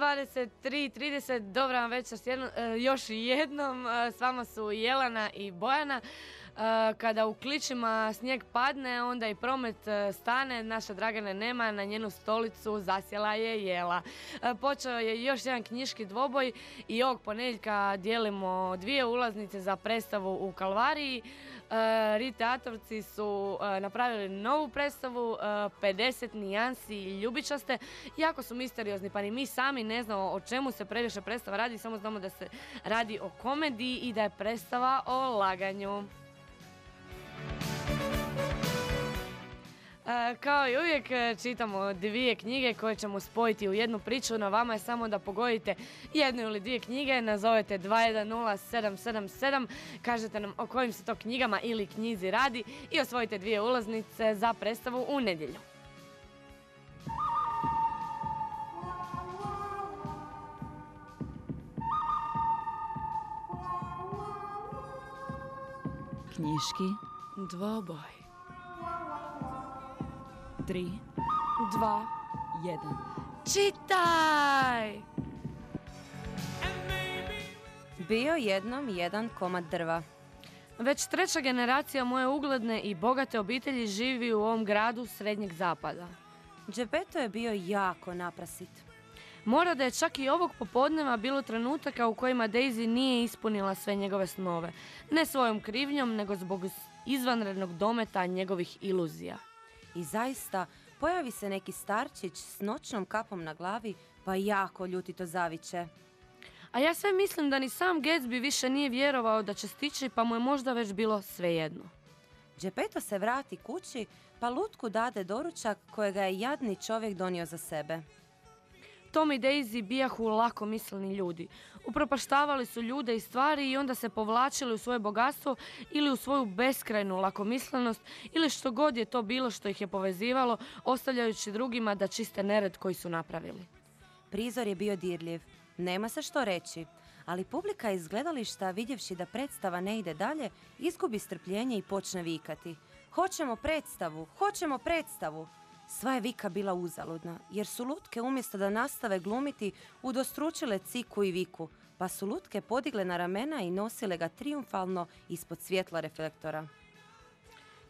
7.23.30, dobra vam večer e, još jednom, e, s vama su Jelana i Bojana. E, kada u kličima snijeg padne, onda i promet stane, naša Dragane nema, na njenu stolicu zasjela je Jela. Počeo je još jedan knjiški dvoboj i ovog ponedjeljka dijelimo dvije ulaznice za predstavu u Kalvariji. Riteatorci su napravili novu predstavu, 50 nijansi ljubičaste. Jako su misteriozni, pa ni mi sami ne znamo o čemu se previše predstava radi, samo znamo da se radi o komediji i da je predstava o laganju. Kao i uvijek e, čitamo dvije knjige koje ćemo spojiti u jednu priču. Na vama je samo da pogodite jednu ili dvije knjige, nazovete 210777, kažete nam o kojim se to knjigama ili knjizi radi i osvojite dvije ulaznice za predstavu u nedjelju. knjiški dvoboj. Tri, dva, jedan. Čitaj! Bio jednom jedan komad drva. Već treća generacija moje ugledne i bogate obitelji živi u ovom gradu Srednjeg zapada. Džepeto je bio jako naprasit. Mora da je čak i ovog popodneva bilo trenutaka u kojima Daisy nije ispunila sve njegove snove. Ne svojom krivnjom, nego zbog izvanrednog dometa njegovih iluzija. I zaista, pojavi se neki starčić s noćnom kapom na glavi, pa jako ljutito zaviće. A ja sve mislim da ni sam Gatsby više nije vjerovao da će stići, pa mu je možda već bilo svejedno. Džepeto se vrati kući, pa Lutku dade doručak kojega je jadni čovjek donio za sebe. Tom i Daisy bijahu lako misleni ljudi. Upropaštavali su ljude i stvari i onda se povlačili u svoje bogatstvo ili u svoju beskrajnu lakomislenost ili što god je to bilo što ih je povezivalo, ostavljajući drugima da čiste nered koji su napravili. Prizor je bio dirljiv, nema se što reći, ali publika iz gledališta vidjevši da predstava ne ide dalje, izgubi strpljenje i počne vikati. Hoćemo predstavu, hoćemo predstavu! Sva je vika bila uzaludna, jer su lutke umjesto da nastave glumiti udostručile ciku i viku, pa su lutke podigle na ramena i nosile ga triumfalno ispod svjetla reflektora.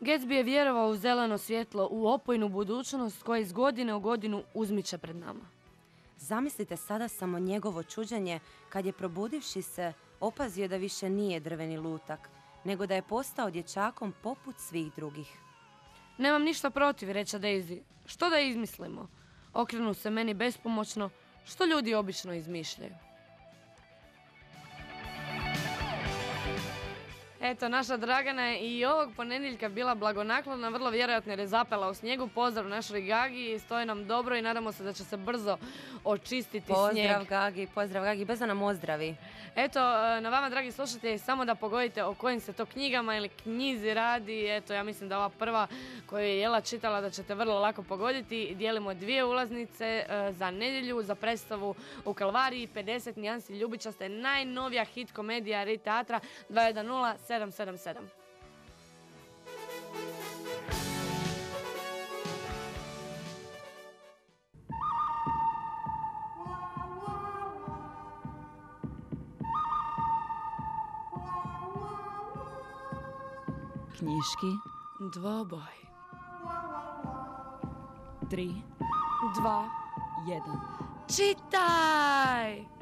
Gatsby je vjerovao u zeleno svjetlo, u opojnu budućnost koja iz godine u godinu uzmiče pred nama. Zamislite sada samo njegovo čuđenje kad je probudivši se opazio da više nije drveni lutak, nego da je postao dječakom poput svih drugih. Nemam ništa protiv, reče Daisy. Što da izmislimo? Okrenu se meni bespomoćno, što ljudi obično izmišljaju. Eto, naša Dragana je i ovog ponedjeljka bila blagonaklona, vrlo vjerojatno jer je zapela u snijegu. Pozdrav našoj Gagi, stoji nam dobro i nadamo se da će se brzo očistiti pozdrav, snijeg. Pozdrav Gagi, pozdrav Gagi, bez da nam ozdravi. Eto, e, na vama dragi slušatelji, samo da pogodite o kojim se to knjigama ili knjizi radi. Eto, ja mislim da ova prva koju je Jela čitala da ćete vrlo lako pogoditi. Dijelimo dvije ulaznice e, za nedjelju, za predstavu u Kalvariji, 50 nijansi ljubičaste, najnovija hit komedija Rit Teatra 210 777. Knjiški dvoboj. Tri, dva, jedan. Čitaj!